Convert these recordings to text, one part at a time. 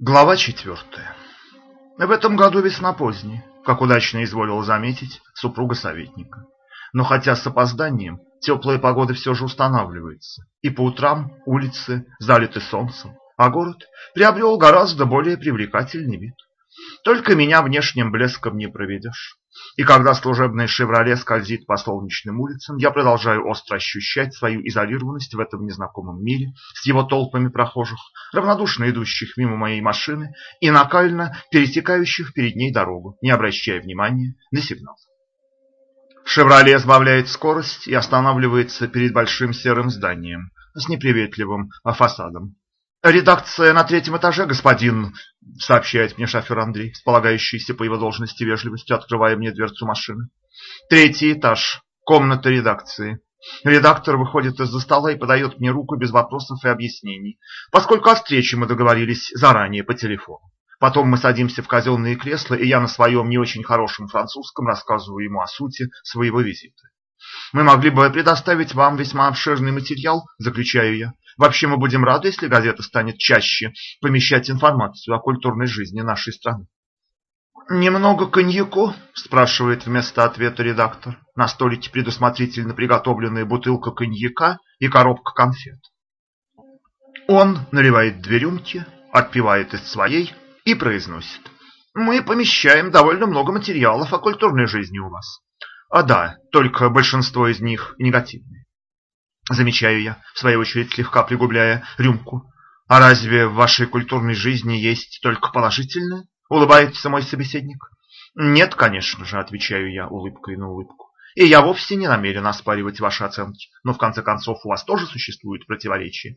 Глава четвертая. В этом году весна поздняя, как удачно изволила заметить супруга советника. Но хотя с опозданием, теплая погода все же устанавливается, и по утрам улицы залиты солнцем, а город приобрел гораздо более привлекательный вид. Только меня внешним блеском не проведешь. И когда служебный «Шевроле» скользит по солнечным улицам, я продолжаю остро ощущать свою изолированность в этом незнакомом мире с его толпами прохожих, равнодушно идущих мимо моей машины и накально пересекающих перед ней дорогу, не обращая внимания на сигнал. «Шевроле» сбавляет скорость и останавливается перед большим серым зданием с неприветливым фасадом. «Редакция на третьем этаже, господин», — сообщает мне шофер Андрей, сполагающийся по его должности вежливостью, открывая мне дверцу машины. «Третий этаж. Комната редакции». Редактор выходит из-за стола и подает мне руку без вопросов и объяснений, поскольку о встрече мы договорились заранее по телефону. Потом мы садимся в казенные кресла, и я на своем не очень хорошем французском рассказываю ему о сути своего визита. Мы могли бы предоставить вам весьма обширный материал, заключаю я. Вообще мы будем рады, если газета станет чаще помещать информацию о культурной жизни нашей страны. «Немного коньяку?» – спрашивает вместо ответа редактор. На столике предусмотрительно приготовленная бутылка коньяка и коробка конфет. Он наливает две рюмки, отпивает из своей и произносит. «Мы помещаем довольно много материалов о культурной жизни у вас. А да, только большинство из них негативные. Замечаю я, в свою очередь слегка пригубляя рюмку. А разве в вашей культурной жизни есть только положительное? Улыбается мой собеседник. Нет, конечно же, отвечаю я улыбкой на улыбку. И я вовсе не намерен оспаривать ваши оценки. Но в конце концов у вас тоже существуют противоречия.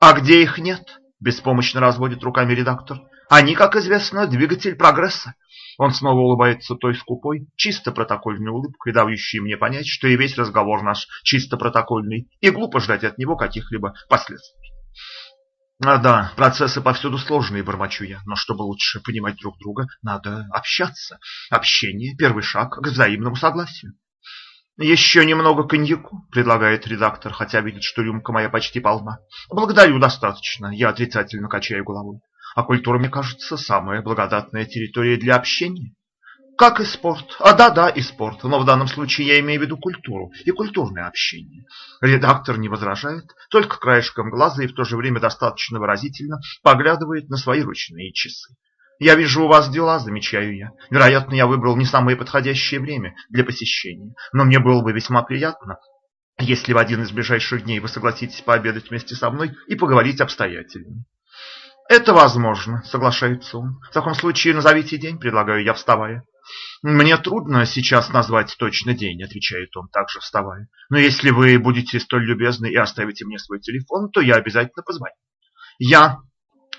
А где их нет? Беспомощно разводит руками редактор. Они, как известно, двигатель прогресса. Он снова улыбается той скупой, чисто протокольной улыбкой, дающей мне понять, что и весь разговор наш чисто протокольный, и глупо ждать от него каких-либо последствий. А да, процессы повсюду сложные, бормочу я, но чтобы лучше понимать друг друга, надо общаться. Общение – первый шаг к взаимному согласию. «Еще немного коньяку», – предлагает редактор, хотя видит, что рюмка моя почти полна. «Благодарю, достаточно». Я отрицательно качаю головой. А культура, мне кажется, самая благодатная территория для общения. Как и спорт. А да-да, и спорт. Но в данном случае я имею в виду культуру и культурное общение. Редактор не возражает, только краешком глаза и в то же время достаточно выразительно поглядывает на свои ручные часы. Я вижу у вас дела, замечаю я. Вероятно, я выбрал не самое подходящее время для посещения. Но мне было бы весьма приятно, если в один из ближайших дней вы согласитесь пообедать вместе со мной и поговорить обстоятельно. «Это возможно», — соглашается он. «В таком случае назовите день», — предлагаю я, вставая. «Мне трудно сейчас назвать точно день», — отвечает он, также вставая. «Но если вы будете столь любезны и оставите мне свой телефон, то я обязательно позвоню». Я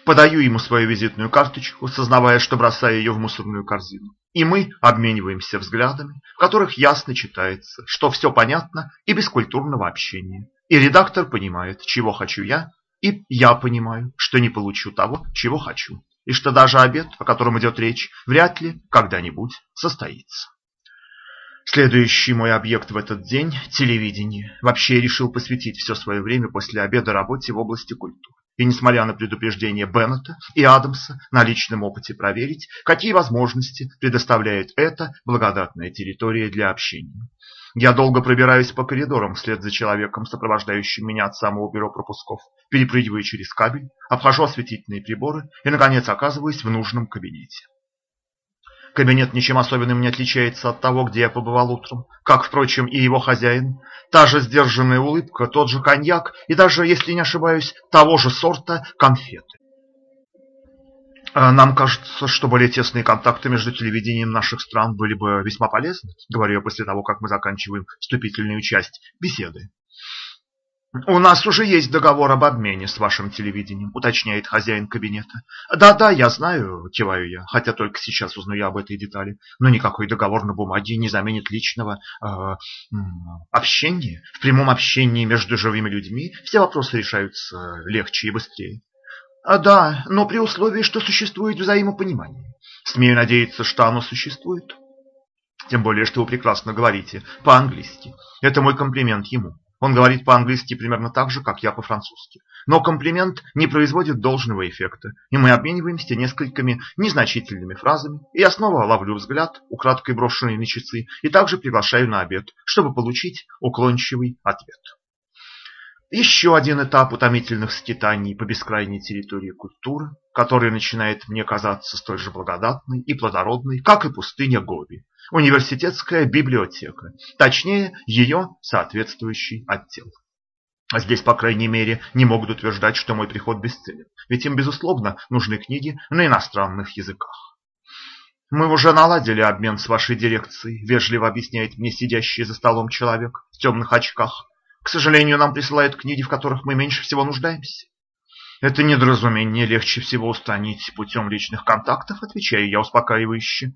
подаю ему свою визитную карточку, сознавая, что бросаю ее в мусорную корзину. И мы обмениваемся взглядами, в которых ясно читается, что все понятно и без культурного общения. И редактор понимает, чего хочу я, и я понимаю, что не получу того, чего хочу, и что даже обед, о котором идет речь, вряд ли когда-нибудь состоится. Следующий мой объект в этот день – телевидение. Вообще я решил посвятить все свое время после обеда работе в области культуры. И несмотря на предупреждения Беннета и Адамса, на личном опыте проверить, какие возможности предоставляет эта благодатная территория для общения. Я долго пробираюсь по коридорам вслед за человеком, сопровождающим меня от самого бюро пропусков, перепрыгиваю через кабель, обхожу осветительные приборы и, наконец, оказываюсь в нужном кабинете. Кабинет ничем особенным не отличается от того, где я побывал утром, как, впрочем, и его хозяин. Та же сдержанная улыбка, тот же коньяк и даже, если не ошибаюсь, того же сорта конфеты. А нам кажется, что более тесные контакты между телевидением наших стран были бы весьма полезны, говорю я после того, как мы заканчиваем вступительную часть беседы. «У нас уже есть договор об обмене с вашим телевидением», уточняет хозяин кабинета. «Да-да, я знаю», киваю я, хотя только сейчас узнаю об этой детали. Но никакой договор на бумаге не заменит личного э, общения. В прямом общении между живыми людьми все вопросы решаются легче и быстрее. А, да, но при условии, что существует взаимопонимание. Смею надеяться, что оно существует. Тем более, что вы прекрасно говорите по-английски. Это мой комплимент ему. Он говорит по-английски примерно так же, как я по-французски. Но комплимент не производит должного эффекта, и мы обмениваемся несколькими незначительными фразами, и я снова ловлю взгляд, украдкой брошенный на часы, и также приглашаю на обед, чтобы получить уклончивый ответ. Еще один этап утомительных скитаний по бескрайней территории культуры, который начинает мне казаться столь же благодатной и плодородной, как и пустыня Гоби, университетская библиотека, точнее, ее соответствующий отдел. А здесь, по крайней мере, не могут утверждать, что мой приход бесцелен, ведь им, безусловно, нужны книги на иностранных языках. Мы уже наладили обмен с вашей дирекцией, вежливо объясняет мне сидящий за столом человек в темных очках, к сожалению, нам присылают книги, в которых мы меньше всего нуждаемся. Это недоразумение легче всего устранить путем личных контактов, отвечаю я успокаивающе.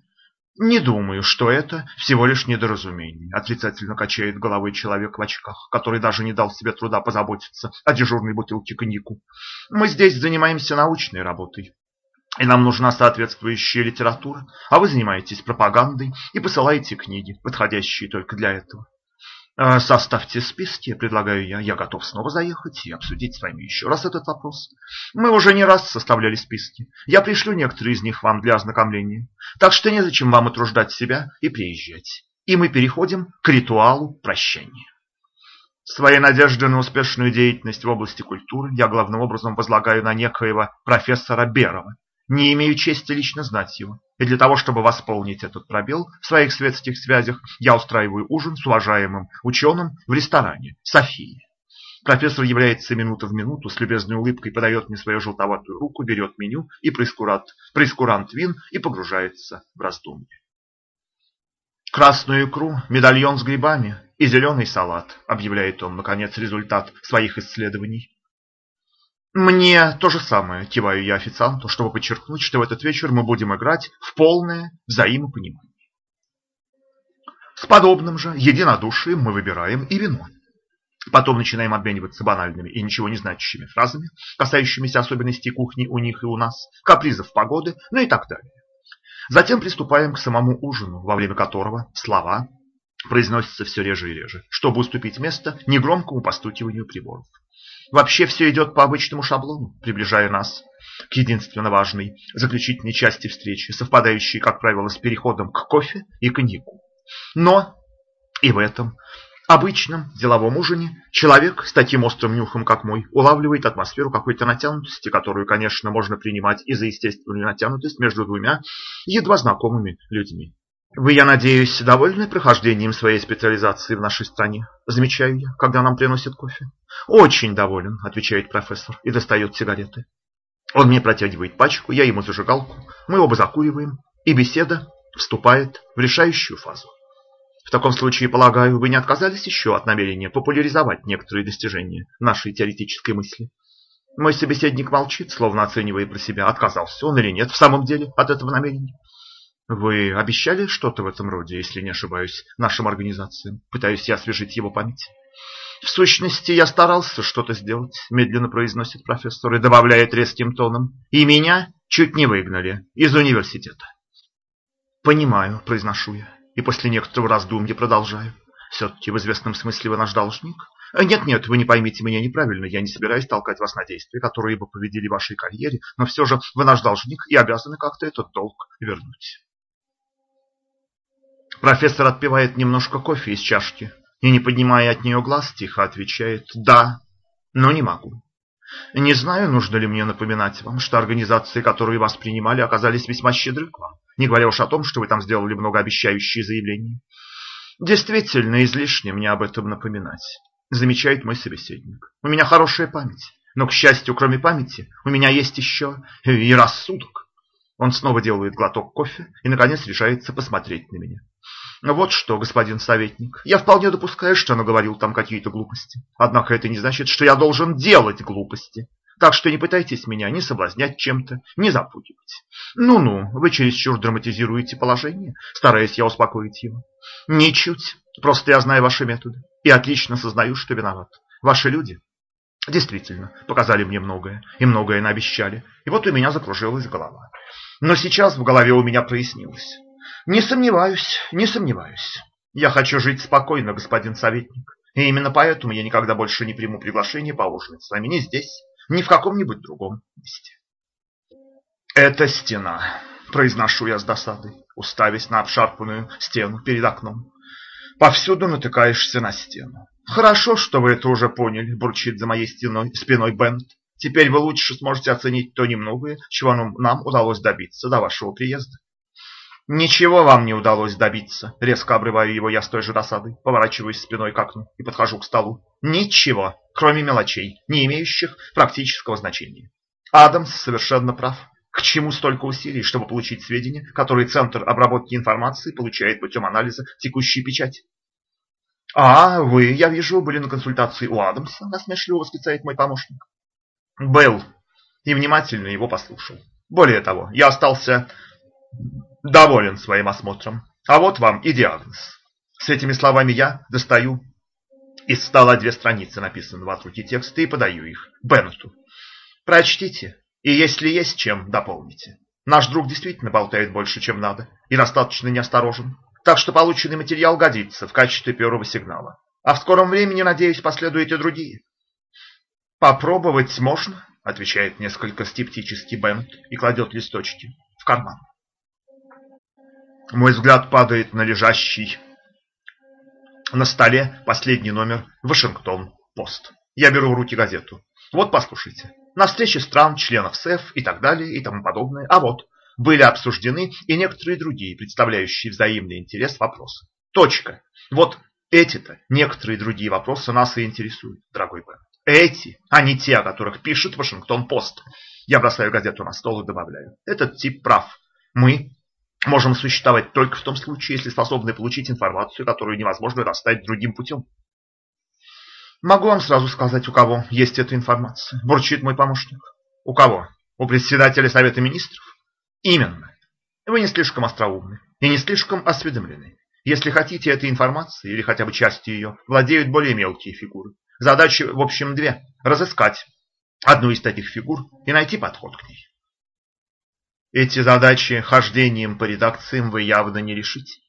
Не думаю, что это всего лишь недоразумение, отрицательно качает головой человек в очках, который даже не дал себе труда позаботиться о дежурной бутылке коньяку. Мы здесь занимаемся научной работой. И нам нужна соответствующая литература, а вы занимаетесь пропагандой и посылаете книги, подходящие только для этого. А, составьте списки, предлагаю я. Я готов снова заехать и обсудить с вами еще раз этот вопрос. Мы уже не раз составляли списки. Я пришлю некоторые из них вам для ознакомления. Так что незачем вам утруждать себя и приезжать. И мы переходим к ритуалу прощания. Свои надежды на успешную деятельность в области культуры я главным образом возлагаю на некоего профессора Берова, не имею чести лично знать его. И для того, чтобы восполнить этот пробел в своих светских связях, я устраиваю ужин с уважаемым ученым в ресторане «Софии». Профессор является минута в минуту, с любезной улыбкой подает мне свою желтоватую руку, берет меню и прескурант, прескурант вин и погружается в раздумье. Красную икру, медальон с грибами и зеленый салат, объявляет он, наконец, результат своих исследований. Мне то же самое, киваю я официанту, чтобы подчеркнуть, что в этот вечер мы будем играть в полное взаимопонимание. С подобным же единодушием мы выбираем и вино. Потом начинаем обмениваться банальными и ничего не значащими фразами, касающимися особенностей кухни у них и у нас, капризов погоды, ну и так далее. Затем приступаем к самому ужину, во время которого слова произносятся все реже и реже, чтобы уступить место негромкому постукиванию приборов. Вообще все идет по обычному шаблону, приближая нас к единственно важной заключительной части встречи, совпадающей, как правило, с переходом к кофе и коньяку. Но и в этом обычном деловом ужине человек с таким острым нюхом, как мой, улавливает атмосферу какой-то натянутости, которую, конечно, можно принимать и за естественную натянутость между двумя едва знакомыми людьми. Вы, я надеюсь, довольны прохождением своей специализации в нашей стране? Замечаю я, когда нам приносят кофе. Очень доволен, отвечает профессор и достает сигареты. Он мне протягивает пачку, я ему зажигалку, мы оба закуриваем, и беседа вступает в решающую фазу. В таком случае, полагаю, вы не отказались еще от намерения популяризовать некоторые достижения нашей теоретической мысли? Мой собеседник молчит, словно оценивая про себя, отказался он или нет в самом деле от этого намерения. Вы обещали что-то в этом роде, если не ошибаюсь, нашим организациям? Пытаюсь я освежить его память. В сущности, я старался что-то сделать, медленно произносит профессор и добавляет резким тоном. И меня чуть не выгнали из университета. Понимаю, произношу я, и после некоторого раздумья продолжаю. Все-таки в известном смысле вы наш должник. Нет-нет, вы не поймите меня неправильно, я не собираюсь толкать вас на действия, которые бы повредили вашей карьере, но все же вы наш должник и обязаны как-то этот долг вернуть. Профессор отпивает немножко кофе из чашки и, не поднимая от нее глаз, тихо отвечает «Да, но не могу». Не знаю, нужно ли мне напоминать вам, что организации, которые вас принимали, оказались весьма щедры к вам, не говоря уж о том, что вы там сделали многообещающие заявления. Действительно, излишне мне об этом напоминать, замечает мой собеседник. У меня хорошая память, но, к счастью, кроме памяти, у меня есть еще и рассудок. Он снова делает глоток кофе и, наконец, решается посмотреть на меня. Вот что, господин советник, я вполне допускаю, что наговорил там какие-то глупости. Однако это не значит, что я должен делать глупости. Так что не пытайтесь меня ни соблазнять чем-то, ни запугивать. Ну-ну, вы чересчур драматизируете положение, стараясь я успокоить его. Ничуть. Просто я знаю ваши методы и отлично сознаю, что виноват. Ваши люди действительно показали мне многое и многое наобещали. И вот у меня закружилась голова. Но сейчас в голове у меня прояснилось. Не сомневаюсь, не сомневаюсь. Я хочу жить спокойно, господин советник. И именно поэтому я никогда больше не приму приглашение поужинать с вами ни здесь, ни в каком-нибудь другом месте. Это стена, произношу я с досадой, уставясь на обшарпанную стену перед окном. Повсюду натыкаешься на стену. Хорошо, что вы это уже поняли, бурчит за моей стеной, спиной Бент. Теперь вы лучше сможете оценить то немногое, чего нам удалось добиться до вашего приезда. Ничего вам не удалось добиться, резко обрываю его я с той же досадой, поворачиваюсь спиной к окну и подхожу к столу. Ничего, кроме мелочей, не имеющих практического значения. Адамс совершенно прав. К чему столько усилий, чтобы получить сведения, которые Центр обработки информации получает путем анализа текущей печати? «А, вы, я вижу, были на консультации у Адамса», – насмешливо восклицает мой помощник. «Был и внимательно его послушал. Более того, я остался доволен своим осмотром. А вот вам и диагноз». С этими словами я достаю из стола две страницы написанного от руки текста и подаю их Беннету. «Прочтите, и если есть чем, дополните. Наш друг действительно болтает больше, чем надо, и достаточно неосторожен. Так что полученный материал годится в качестве первого сигнала. А в скором времени, надеюсь, последуют и другие. Попробовать можно, отвечает несколько скептически Бент и кладет листочки в карман. Мой взгляд падает на лежащий на столе последний номер Вашингтон-Пост. Я беру в руки газету. Вот послушайте. На встрече стран, членов СЭФ и так далее и тому подобное. А вот были обсуждены и некоторые другие, представляющие взаимный интерес вопросы. Точка. Вот эти-то, некоторые другие вопросы нас и интересуют, дорогой Бен. Эти, а не те, о которых пишет Вашингтон-Пост. Я бросаю газету на стол и добавляю. Этот тип прав. Мы можем существовать только в том случае, если способны получить информацию, которую невозможно достать другим путем. Могу вам сразу сказать, у кого есть эта информация, бурчит мой помощник. У кого? У председателя Совета Министров? Именно. Вы не слишком остроумны и не слишком осведомлены. Если хотите этой информации, или хотя бы части ее, владеют более мелкие фигуры. Задачи, в общем, две. Разыскать одну из таких фигур и найти подход к ней. Эти задачи хождением по редакциям вы явно не решите.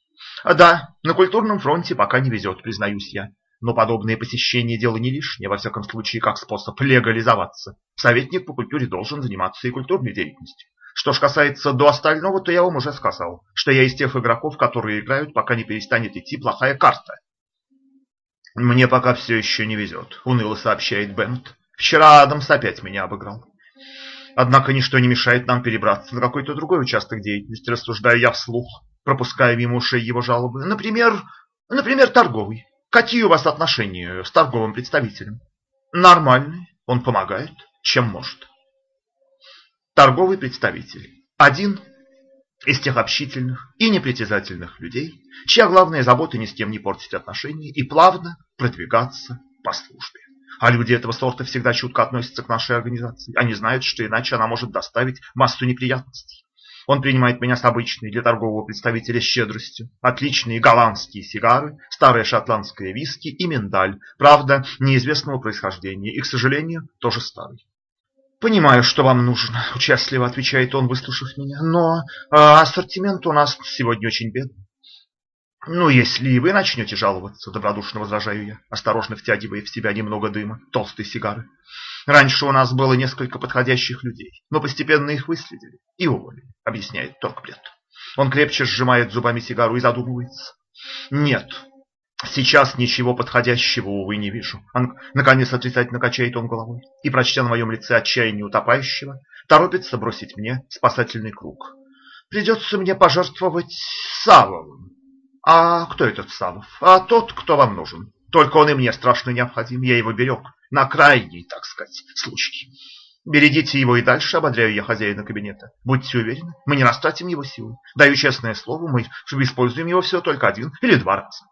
А да, на культурном фронте пока не везет, признаюсь я. Но подобные посещения дело не лишнее, во всяком случае, как способ легализоваться. Советник по культуре должен заниматься и культурной деятельностью. Что ж касается до остального, то я вам уже сказал, что я из тех игроков, которые играют, пока не перестанет идти плохая карта. Мне пока все еще не везет, уныло сообщает Бент. Вчера Адамс опять меня обыграл. Однако ничто не мешает нам перебраться на какой-то другой участок деятельности, рассуждаю я вслух, пропуская мимо ушей его жалобы. Например, например, торговый. Какие у вас отношения с торговым представителем? Нормальные. Он помогает, чем может торговый представитель. Один из тех общительных и непритязательных людей, чья главная забота ни с кем не портить отношения и плавно продвигаться по службе. А люди этого сорта всегда чутко относятся к нашей организации. Они знают, что иначе она может доставить массу неприятностей. Он принимает меня с обычной для торгового представителя щедростью. Отличные голландские сигары, старая шотландская виски и миндаль. Правда, неизвестного происхождения и, к сожалению, тоже старый. «Понимаю, что вам нужно», – участливо отвечает он, выслушав меня. «Но а, ассортимент у нас сегодня очень бедный». «Ну, если и вы начнете жаловаться», – добродушно возражаю я, осторожно втягивая в себя немного дыма, толстой сигары. «Раньше у нас было несколько подходящих людей, но постепенно их выследили и уволили», – объясняет Торкплет. Он крепче сжимает зубами сигару и задумывается. «Нет, Сейчас ничего подходящего, увы, не вижу. Он, наконец отрицательно качает он головой и, прочтя на моем лице отчаяние утопающего, торопится бросить мне спасательный круг. Придется мне пожертвовать Савовым. А кто этот Савов? А тот, кто вам нужен. Только он и мне страшно необходим. Я его берег на крайний, так сказать, случай. Берегите его и дальше, ободряю я хозяина кабинета. Будьте уверены, мы не растратим его силы. Даю честное слово, мы используем его всего только один или два раза.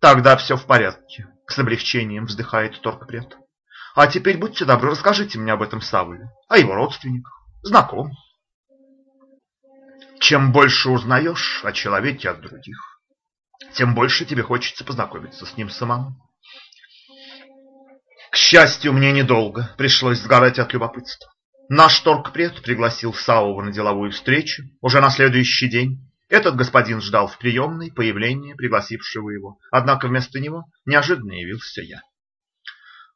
Тогда все в порядке, с облегчением вздыхает торгпред. А теперь будьте добры, расскажите мне об этом Савуле, о его родственниках, знакомых. Чем больше узнаешь о человеке от других, тем больше тебе хочется познакомиться с ним самому. К счастью, мне недолго пришлось сгорать от любопытства. Наш торгпред пригласил Саува на деловую встречу уже на следующий день Этот господин ждал в приемной появления пригласившего его, однако вместо него неожиданно явился я.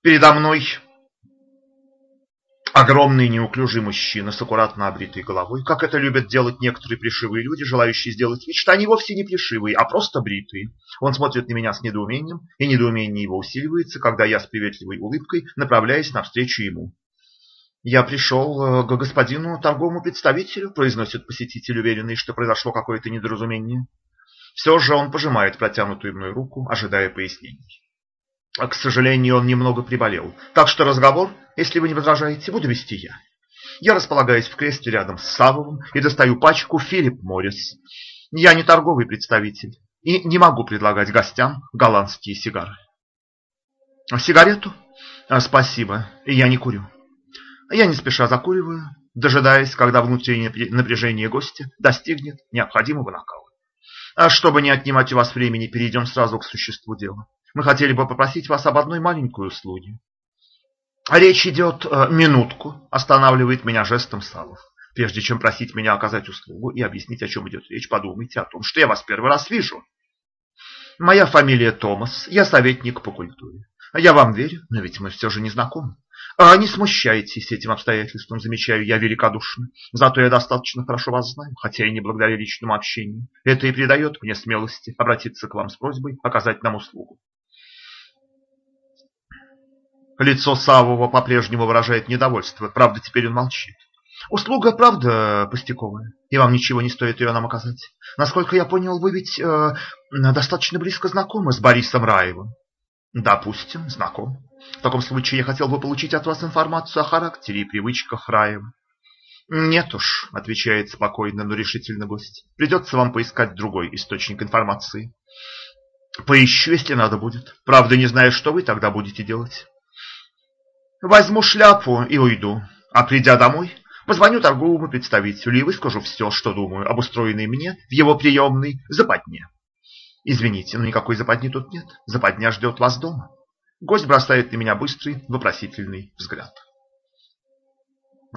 Передо мной огромный неуклюжий мужчина с аккуратно обритой головой, как это любят делать некоторые плешивые люди, желающие сделать вид, что они вовсе не плешивые, а просто бритые. Он смотрит на меня с недоумением, и недоумение его усиливается, когда я с приветливой улыбкой направляюсь навстречу ему. «Я пришел э, к господину торговому представителю», произносит посетитель, уверенный, что произошло какое-то недоразумение. Все же он пожимает протянутую мной руку, ожидая пояснений. А, к сожалению, он немного приболел, так что разговор, если вы не возражаете, буду вести я. Я располагаюсь в кресле рядом с Савовым и достаю пачку Филипп Моррис. Я не торговый представитель и не могу предлагать гостям голландские сигары. Сигарету? А, спасибо, я не курю. Я не спеша закуриваю, дожидаясь, когда внутреннее напряжение гостя достигнет необходимого накала. А чтобы не отнимать у вас времени, перейдем сразу к существу дела. Мы хотели бы попросить вас об одной маленькой услуге. Речь идет э, минутку, останавливает меня жестом Савов. Прежде чем просить меня оказать услугу и объяснить, о чем идет речь, подумайте о том, что я вас первый раз вижу. Моя фамилия Томас, я советник по культуре. Я вам верю, но ведь мы все же не знакомы. А не смущайтесь этим обстоятельством, замечаю я великодушно. Зато я достаточно хорошо вас знаю, хотя и не благодаря личному общению. Это и придает мне смелости обратиться к вам с просьбой оказать нам услугу. Лицо Савова по-прежнему выражает недовольство, правда, теперь он молчит. Услуга, правда, пустяковая, и вам ничего не стоит ее нам оказать. Насколько я понял, вы ведь э, достаточно близко знакомы с Борисом Раевым. Допустим, знаком. В таком случае я хотел бы получить от вас информацию о характере и привычках Раева. Нет уж, отвечает спокойно, но решительно гость. Придется вам поискать другой источник информации. Поищу, если надо будет. Правда, не знаю, что вы тогда будете делать. Возьму шляпу и уйду. А придя домой, позвоню торговому представителю и выскажу все, что думаю об устроенной мне в его приемной западне. Извините, но никакой западни тут нет. Западня ждет вас дома. Гость бросает на меня быстрый, вопросительный взгляд.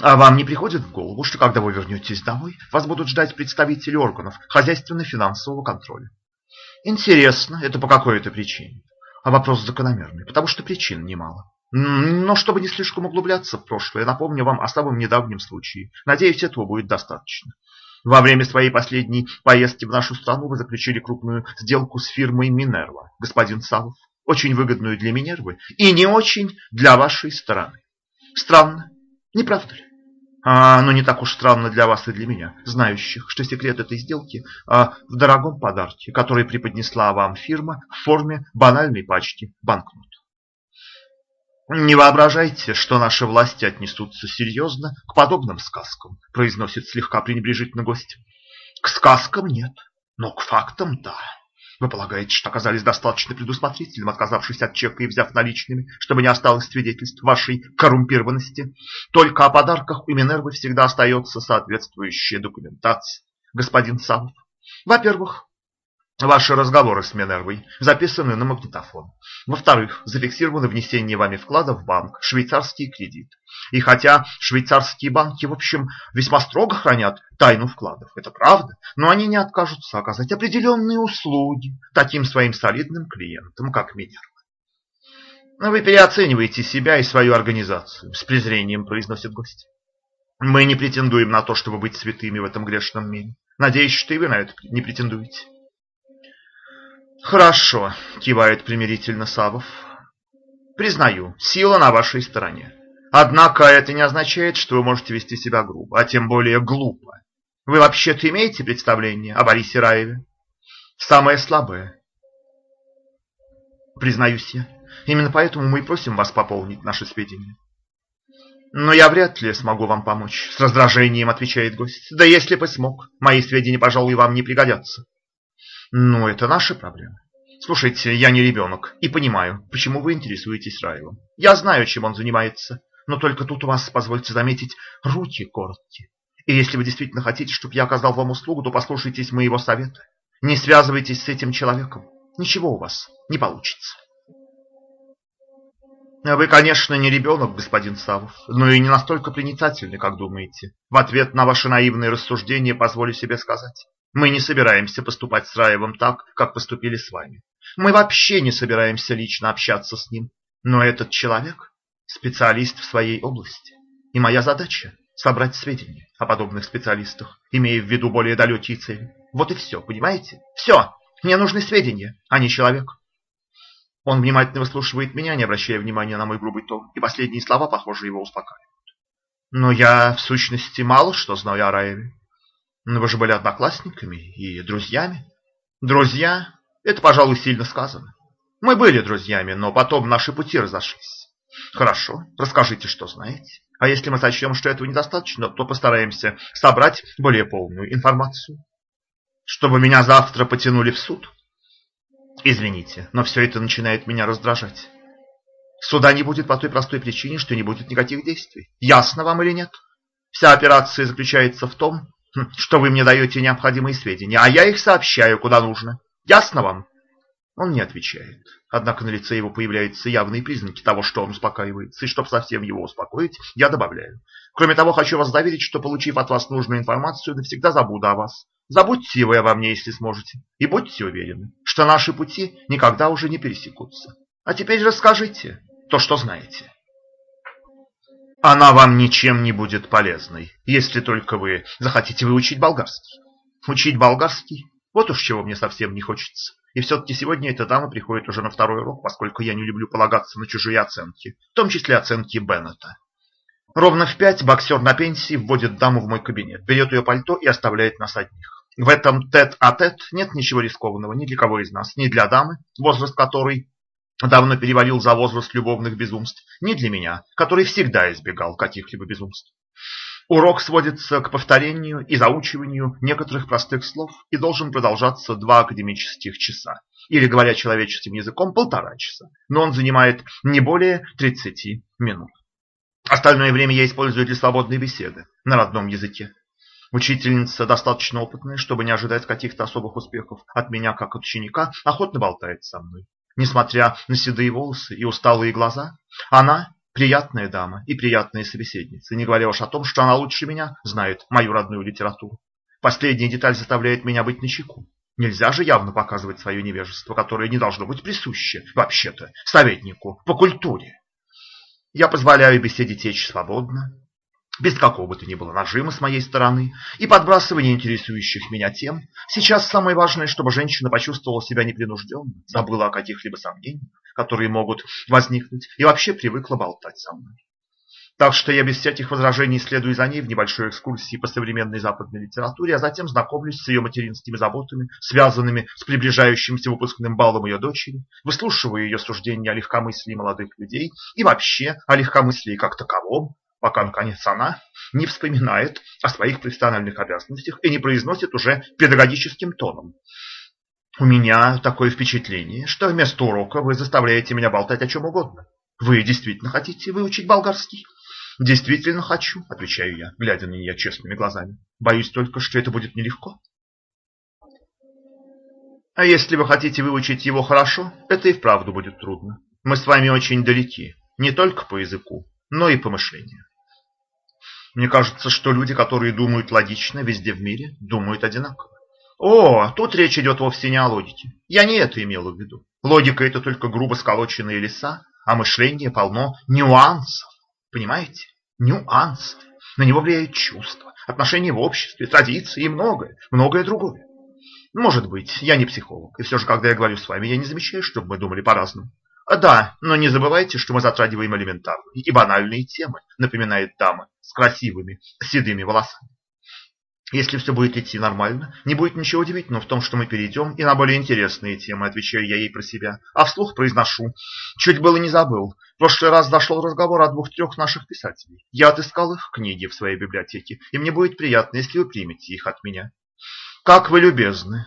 А вам не приходит в голову, что когда вы вернетесь домой, вас будут ждать представители органов хозяйственно-финансового контроля? Интересно, это по какой-то причине. А вопрос закономерный, потому что причин немало. Но чтобы не слишком углубляться в прошлое, напомню вам о самом недавнем случае. Надеюсь, этого будет достаточно. Во время своей последней поездки в нашу страну вы заключили крупную сделку с фирмой Минерва, господин Савов. Очень выгодную для Минервы и не очень для вашей стороны. Странно, не правда ли? А, но не так уж странно для вас и для меня, знающих, что секрет этой сделки а, в дорогом подарке, который преподнесла вам фирма в форме банальной пачки банкнот. «Не воображайте, что наши власти отнесутся серьезно к подобным сказкам», произносит слегка пренебрежительно гость. «К сказкам нет, но к фактам да». Вы полагаете, что оказались достаточно предусмотрительным, отказавшись от чека и взяв наличными, чтобы не осталось свидетельств вашей коррумпированности? Только о подарках у Минервы всегда остается соответствующая документация, господин Савов. Во-первых, Ваши разговоры с Минервой записаны на магнитофон. Во-вторых, зафиксировано внесение вами вклада в банк, швейцарский кредит. И хотя швейцарские банки, в общем, весьма строго хранят тайну вкладов, это правда, но они не откажутся оказать определенные услуги таким своим солидным клиентам, как Минерва. Вы переоцениваете себя и свою организацию, с презрением произносит гость. Мы не претендуем на то, чтобы быть святыми в этом грешном мире. Надеюсь, что и вы на это не претендуете. Хорошо, кивает примирительно Савов. Признаю, сила на вашей стороне. Однако это не означает, что вы можете вести себя грубо, а тем более глупо. Вы вообще-то имеете представление о Борисе Раеве? Самое слабое. Признаюсь я. Именно поэтому мы и просим вас пополнить наши сведения. Но я вряд ли смогу вам помочь, с раздражением отвечает гость. Да если бы смог, мои сведения, пожалуй, вам не пригодятся. Ну, это наши проблемы. Слушайте, я не ребенок и понимаю, почему вы интересуетесь Раевым. Я знаю, чем он занимается, но только тут у вас, позвольте заметить, руки короткие. И если вы действительно хотите, чтобы я оказал вам услугу, то послушайтесь моего совета. Не связывайтесь с этим человеком. Ничего у вас не получится. Вы, конечно, не ребенок, господин Савов, но и не настолько проницательный, как думаете. В ответ на ваши наивные рассуждения позволю себе сказать. Мы не собираемся поступать с Раевым так, как поступили с вами. Мы вообще не собираемся лично общаться с ним. Но этот человек – специалист в своей области. И моя задача – собрать сведения о подобных специалистах, имея в виду более далекие цели. Вот и все, понимаете? Все! Мне нужны сведения, а не человек. Он внимательно выслушивает меня, не обращая внимания на мой грубый тон, и последние слова, похоже, его успокаивают. Но я, в сущности, мало что знаю о Раеве. Но вы же были одноклассниками и друзьями. Друзья – это, пожалуй, сильно сказано. Мы были друзьями, но потом наши пути разошлись. Хорошо, расскажите, что знаете. А если мы сочтем, что этого недостаточно, то постараемся собрать более полную информацию. Чтобы меня завтра потянули в суд? Извините, но все это начинает меня раздражать. Суда не будет по той простой причине, что не будет никаких действий. Ясно вам или нет? Вся операция заключается в том, что вы мне даете необходимые сведения, а я их сообщаю куда нужно. Ясно вам? Он не отвечает. Однако на лице его появляются явные признаки того, что он успокаивается. И чтобы совсем его успокоить, я добавляю. Кроме того, хочу вас заверить, что, получив от вас нужную информацию, навсегда забуду о вас. Забудьте вы обо мне, если сможете. И будьте уверены, что наши пути никогда уже не пересекутся. А теперь расскажите то, что знаете. Она вам ничем не будет полезной, если только вы захотите выучить болгарский. Учить болгарский? Вот уж чего мне совсем не хочется. И все-таки сегодня эта дама приходит уже на второй урок, поскольку я не люблю полагаться на чужие оценки, в том числе оценки Беннета. Ровно в пять боксер на пенсии вводит даму в мой кабинет, берет ее пальто и оставляет нас одних. В этом тет-а-тет -тет нет ничего рискованного ни для кого из нас, ни для дамы, возраст которой давно перевалил за возраст любовных безумств, ни для меня, который всегда избегал каких-либо безумств. Урок сводится к повторению и заучиванию некоторых простых слов и должен продолжаться два академических часа, или, говоря человеческим языком, полтора часа, но он занимает не более 30 минут. Остальное время я использую для свободной беседы на родном языке. Учительница достаточно опытная, чтобы не ожидать каких-то особых успехов от меня как ученика, охотно болтает со мной. Несмотря на седые волосы и усталые глаза, она приятная дама и приятная собеседница, не говоря уж о том, что она лучше меня знает мою родную литературу. Последняя деталь заставляет меня быть начеку. Нельзя же явно показывать свое невежество, которое не должно быть присуще, вообще-то, советнику по культуре. Я позволяю беседе течь свободно, без какого бы то ни было нажима с моей стороны и подбрасывания интересующих меня тем. Сейчас самое важное, чтобы женщина почувствовала себя непринужденно, забыла о каких-либо сомнениях, которые могут возникнуть, и вообще привыкла болтать со мной. Так что я без всяких возражений следую за ней в небольшой экскурсии по современной западной литературе, а затем знакомлюсь с ее материнскими заботами, связанными с приближающимся выпускным балом ее дочери, выслушиваю ее суждения о легкомыслии молодых людей и вообще о легкомыслии как таковом, пока, наконец, она не вспоминает о своих профессиональных обязанностях и не произносит уже педагогическим тоном. У меня такое впечатление, что вместо урока вы заставляете меня болтать о чем угодно. Вы действительно хотите выучить болгарский? Действительно хочу, отвечаю я, глядя на нее честными глазами. Боюсь только, что это будет нелегко. А если вы хотите выучить его хорошо, это и вправду будет трудно. Мы с вами очень далеки, не только по языку, но и по мышлению. Мне кажется, что люди, которые думают логично везде в мире, думают одинаково. О, тут речь идет вовсе не о логике. Я не это имел в виду. Логика – это только грубо сколоченные леса, а мышление полно нюансов. Понимаете? Нюансов. На него влияют чувства, отношения в обществе, традиции и многое, многое другое. Может быть, я не психолог, и все же, когда я говорю с вами, я не замечаю, чтобы мы думали по-разному. Да, но не забывайте, что мы затрагиваем элементарные и банальные темы, напоминает дама с красивыми седыми волосами. Если все будет идти нормально, не будет ничего удивительного в том, что мы перейдем и на более интересные темы, отвечаю я ей про себя, а вслух произношу. Чуть было не забыл. В прошлый раз зашел разговор о двух-трех наших писателей. Я отыскал их книги в своей библиотеке, и мне будет приятно, если вы примете их от меня. Как вы любезны!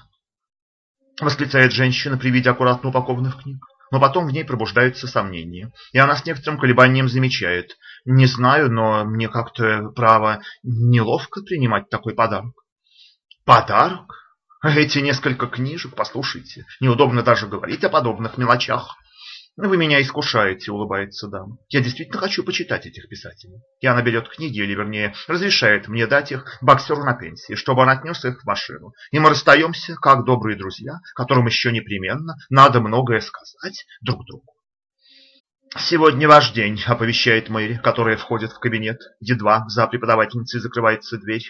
Восклицает женщина при виде аккуратно упакованных книг но потом в ней пробуждаются сомнения. И она с некоторым колебанием замечает. Не знаю, но мне как-то, право, неловко принимать такой подарок. Подарок? Эти несколько книжек, послушайте, неудобно даже говорить о подобных мелочах. Вы меня искушаете, улыбается дама. Я действительно хочу почитать этих писателей. И она берет книги, или вернее, разрешает мне дать их боксеру на пенсии, чтобы он отнес их в машину. И мы расстаемся, как добрые друзья, которым еще непременно надо многое сказать друг другу. «Сегодня ваш день», — оповещает Мэри, которая входит в кабинет. Едва за преподавательницей закрывается дверь.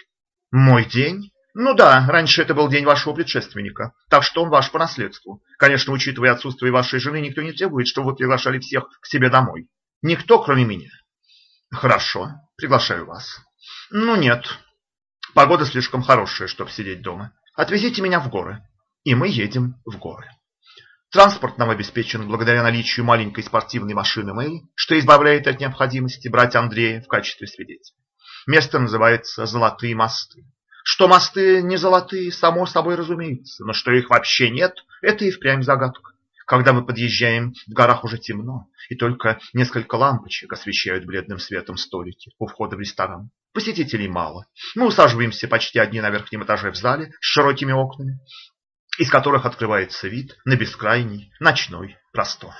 «Мой день?» Ну да, раньше это был день вашего предшественника, так что он ваш по наследству. Конечно, учитывая отсутствие вашей жены, никто не требует, чтобы вы приглашали всех к себе домой. Никто, кроме меня. Хорошо, приглашаю вас. Ну нет, погода слишком хорошая, чтобы сидеть дома. Отвезите меня в горы. И мы едем в горы. Транспорт нам обеспечен благодаря наличию маленькой спортивной машины Мэри, что избавляет от необходимости брать Андрея в качестве свидетеля. Место называется «Золотые мосты». Что мосты не золотые, само собой разумеется, но что их вообще нет, это и впрямь загадка. Когда мы подъезжаем, в горах уже темно, и только несколько лампочек освещают бледным светом столики у входа в ресторан. Посетителей мало. Мы усаживаемся почти одни на верхнем этаже в зале с широкими окнами, из которых открывается вид на бескрайний ночной простор.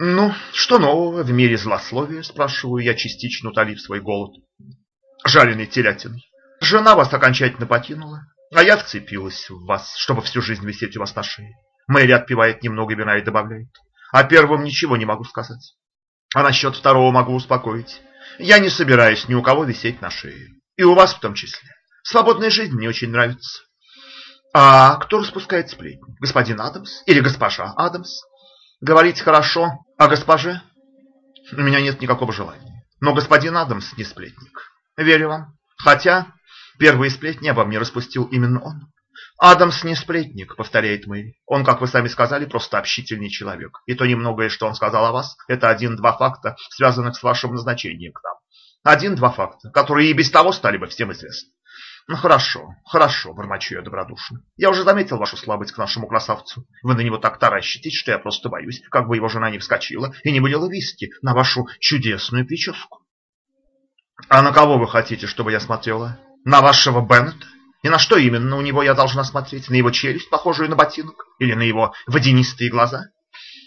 «Ну, что нового в мире злословия?» – спрашиваю я, частично утолив свой голод. «Жареной телятиной. Жена вас окончательно покинула, а я вцепилась в вас, чтобы всю жизнь висеть у вас на шее. Мэри отпивает немного вина и добавляет. О первом ничего не могу сказать. А насчет второго могу успокоить. Я не собираюсь ни у кого висеть на шее. И у вас в том числе. Свободная жизнь мне очень нравится. А кто распускает сплетни? Господин Адамс или госпожа Адамс? Говорить хорошо о госпоже? У меня нет никакого желания. Но господин Адамс не сплетник. Верю вам. Хотя Первые сплетни обо мне распустил именно он. Адамс не сплетник, повторяет Мэри. Он, как вы сами сказали, просто общительный человек. И то немногое, что он сказал о вас, это один-два факта, связанных с вашим назначением к нам. Один-два факта, которые и без того стали бы всем известны. Ну хорошо, хорошо, бормочу я добродушно. Я уже заметил вашу слабость к нашему красавцу. Вы на него так таращитесь, что я просто боюсь, как бы его жена не вскочила и не вылила виски на вашу чудесную прическу. А на кого вы хотите, чтобы я смотрела? На вашего Беннета? И на что именно у него я должна смотреть? На его челюсть, похожую на ботинок? Или на его водянистые глаза?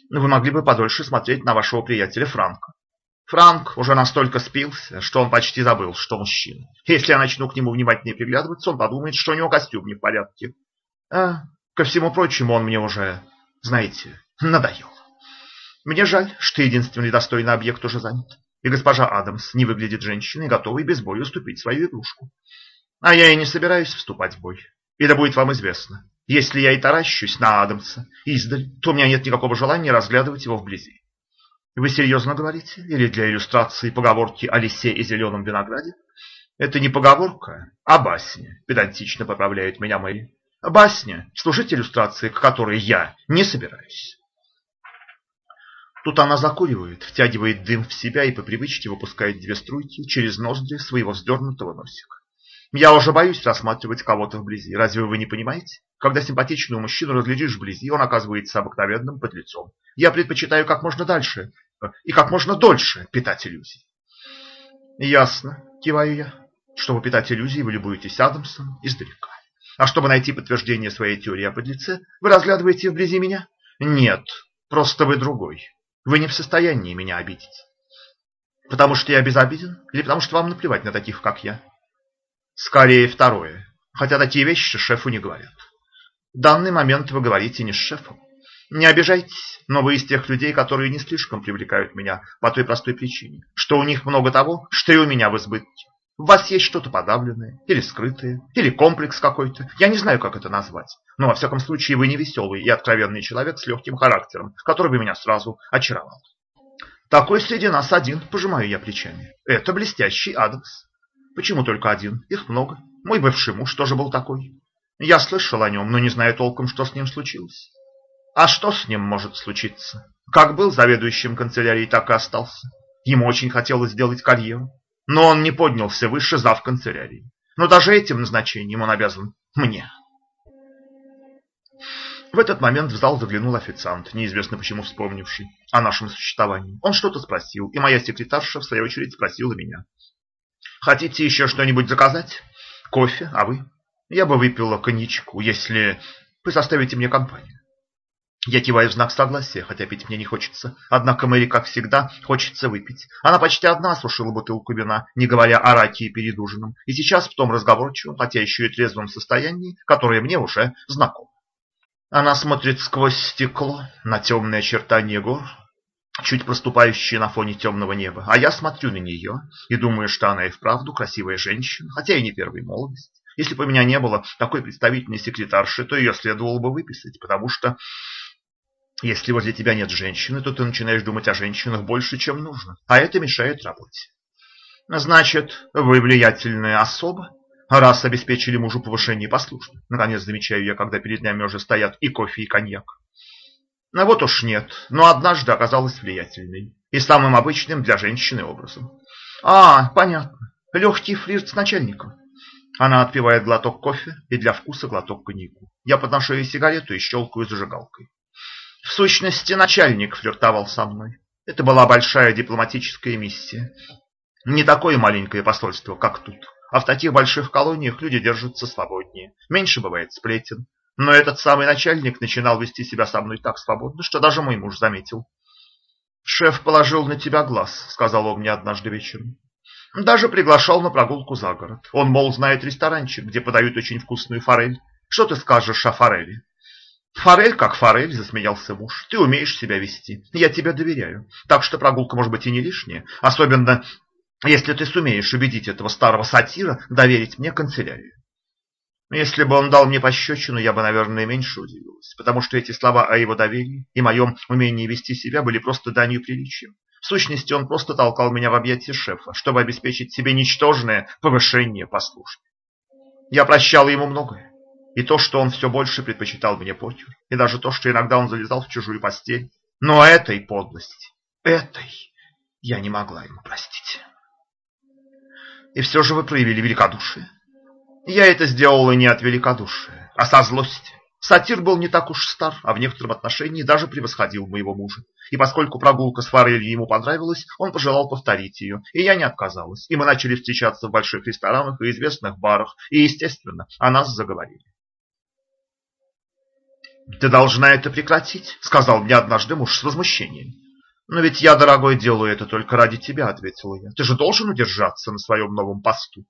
Ну, вы могли бы подольше смотреть на вашего приятеля Франка. Франк уже настолько спился, что он почти забыл, что мужчина. Если я начну к нему внимательнее приглядываться, он подумает, что у него костюм не в порядке. А, ко всему прочему, он мне уже, знаете, надоел. Мне жаль, что единственный достойный объект уже занят. И госпожа Адамс не выглядит женщиной, готовой без боя уступить свою игрушку. А я и не собираюсь вступать в бой. И да будет вам известно, если я и таращусь на Адамса издаль, то у меня нет никакого желания разглядывать его вблизи. Вы серьезно говорите? Или для иллюстрации поговорки о лисе и зеленом винограде? Это не поговорка, а басня, педантично поправляет меня Мэри. Басня, служить иллюстрации, к которой я не собираюсь. Тут она закуривает, втягивает дым в себя и по привычке выпускает две струйки через ноздри своего вздернутого носика. Я уже боюсь рассматривать кого-то вблизи. Разве вы не понимаете? Когда симпатичного мужчину разглядишь вблизи, он оказывается обыкновенным подлецом. Я предпочитаю как можно дальше э, и как можно дольше питать иллюзии. Ясно, киваю я. Чтобы питать иллюзии, вы любуетесь Адамсом издалека. А чтобы найти подтверждение своей теории о подлеце, вы разглядываете вблизи меня? Нет, просто вы другой. Вы не в состоянии меня обидеть. Потому что я безобиден? Или потому что вам наплевать на таких, как я? Скорее второе. Хотя такие вещи шефу не говорят. В данный момент вы говорите не с шефом. Не обижайтесь, но вы из тех людей, которые не слишком привлекают меня по той простой причине, что у них много того, что и у меня в избытке. У вас есть что-то подавленное, или скрытое, или комплекс какой-то. Я не знаю, как это назвать. Но, во всяком случае, вы не веселый и откровенный человек с легким характером, который бы меня сразу очаровал. Такой среди нас один, пожимаю я плечами. Это блестящий Адамс. Почему только один? Их много. Мой бывший муж тоже был такой. Я слышал о нем, но не знаю толком, что с ним случилось. А что с ним может случиться? Как был заведующим канцелярией, так и остался. Ему очень хотелось сделать карьеру, но он не поднялся выше зав канцелярии. Но даже этим назначением он обязан мне. В этот момент в зал заглянул официант, неизвестно почему вспомнивший о нашем существовании. Он что-то спросил, и моя секретарша, в свою очередь, спросила меня. Хотите еще что-нибудь заказать? Кофе, а вы? Я бы выпила коньячку, если вы составите мне компанию. Я киваю в знак согласия, хотя пить мне не хочется. Однако Мэри, как всегда, хочется выпить. Она почти одна осушила бутылку вина, не говоря о раке перед ужином. И сейчас в том разговорчивом, хотя еще и трезвом состоянии, которое мне уже знакомо. Она смотрит сквозь стекло на темные очертания гор, чуть проступающие на фоне темного неба. А я смотрю на нее и думаю, что она и вправду красивая женщина, хотя и не первой молодости. Если бы у меня не было такой представительной секретарши, то ее следовало бы выписать, потому что если возле тебя нет женщины, то ты начинаешь думать о женщинах больше, чем нужно, а это мешает работе. Значит, вы влиятельная особа, раз обеспечили мужу повышение послушно. Наконец замечаю я, когда перед нами уже стоят и кофе, и коньяк. Ну вот уж нет, но однажды оказалась влиятельной и самым обычным для женщины образом. А, понятно, легкий флирт с начальником. Она отпивает глоток кофе и для вкуса глоток коньяку. Я подношу ей сигарету и щелкаю зажигалкой. В сущности, начальник флиртовал со мной. Это была большая дипломатическая миссия. Не такое маленькое посольство, как тут. А в таких больших колониях люди держатся свободнее. Меньше бывает сплетен. Но этот самый начальник начинал вести себя со мной так свободно, что даже мой муж заметил. «Шеф положил на тебя глаз», — сказал он мне однажды вечером. Даже приглашал на прогулку за город. Он, мол, знает ресторанчик, где подают очень вкусную форель. Что ты скажешь о форели? «Форель как форель», — засмеялся муж. «Ты умеешь себя вести. Я тебе доверяю. Так что прогулка может быть и не лишняя. Особенно, если ты сумеешь убедить этого старого сатира доверить мне канцелярию». Если бы он дал мне пощечину, я бы, наверное, меньше удивилась, потому что эти слова о его доверии и моем умении вести себя были просто данью приличия. В сущности, он просто толкал меня в объятия шефа, чтобы обеспечить себе ничтожное повышение послушания. Я прощал ему многое. И то, что он все больше предпочитал мне покер, и даже то, что иногда он залезал в чужую постель. Но этой подлости, этой, я не могла ему простить. И все же вы проявили великодушие. Я это сделала не от великодушия, а со злости. Сатир был не так уж стар, а в некотором отношении даже превосходил моего мужа. И поскольку прогулка с форелью ему понравилась, он пожелал повторить ее, и я не отказалась. И мы начали встречаться в больших ресторанах и известных барах, и, естественно, о нас заговорили. «Ты должна это прекратить», — сказал мне однажды муж с возмущением. «Но ведь я, дорогой, делаю это только ради тебя», — ответила я. «Ты же должен удержаться на своем новом посту».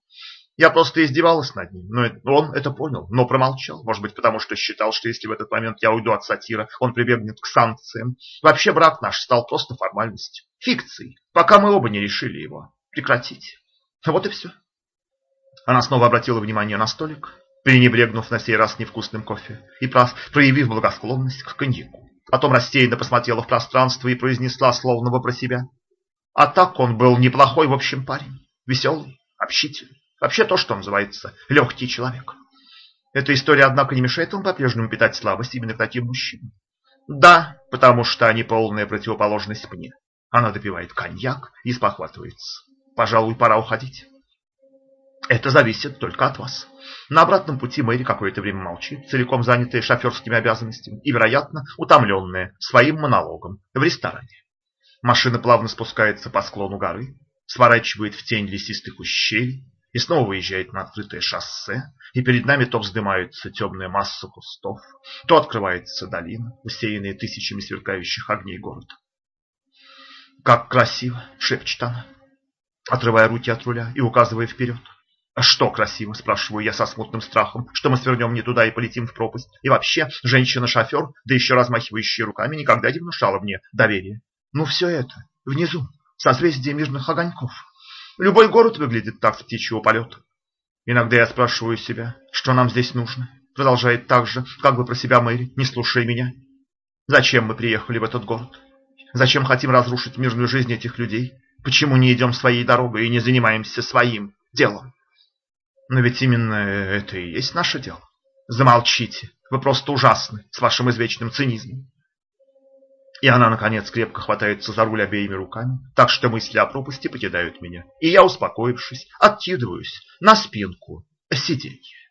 Я просто издевалась над ним, но он это понял, но промолчал. Может быть, потому что считал, что если в этот момент я уйду от сатира, он прибегнет к санкциям. Вообще брак наш стал просто формальностью, фикцией, пока мы оба не решили его прекратить. Вот и все. Она снова обратила внимание на столик, пренебрегнув на сей раз невкусным кофе и проявив благосклонность к коньяку. Потом рассеянно посмотрела в пространство и произнесла, словно бы про себя. А так он был неплохой, в общем, парень. Веселый, общительный. Вообще то, что называется легкий человек. Эта история, однако, не мешает ему по-прежнему питать слабость именно к таким мужчинам. Да, потому что они полная противоположность мне. Она допивает коньяк и спохватывается. Пожалуй, пора уходить. Это зависит только от вас. На обратном пути Мэри какое-то время молчит, целиком занятая шоферскими обязанностями и, вероятно, утомленная своим монологом в ресторане. Машина плавно спускается по склону горы, сворачивает в тень лесистых ущелий и снова выезжает на открытое шоссе, и перед нами то вздымается темная масса кустов, то открывается долина, усеянная тысячами сверкающих огней города. «Как красиво!» — шепчет она, отрывая руки от руля и указывая вперед. «А что красиво?» – спрашиваю я со смутным страхом, что мы свернем не туда и полетим в пропасть. И вообще, женщина-шофер, да еще размахивающая руками, никогда не внушала мне доверия. Ну все это, внизу, созвездие мирных огоньков. Любой город выглядит так с птичьего полета. Иногда я спрашиваю себя, что нам здесь нужно. Продолжает так же, как бы про себя Мэри, не слушая меня. Зачем мы приехали в этот город? Зачем хотим разрушить мирную жизнь этих людей? Почему не идем своей дорогой и не занимаемся своим делом? Но ведь именно это и есть наше дело. Замолчите. Вы просто ужасны с вашим извечным цинизмом. И она, наконец, крепко хватается за руль обеими руками, так что мысли о пропасти покидают меня. И я, успокоившись, откидываюсь на спинку сиденья.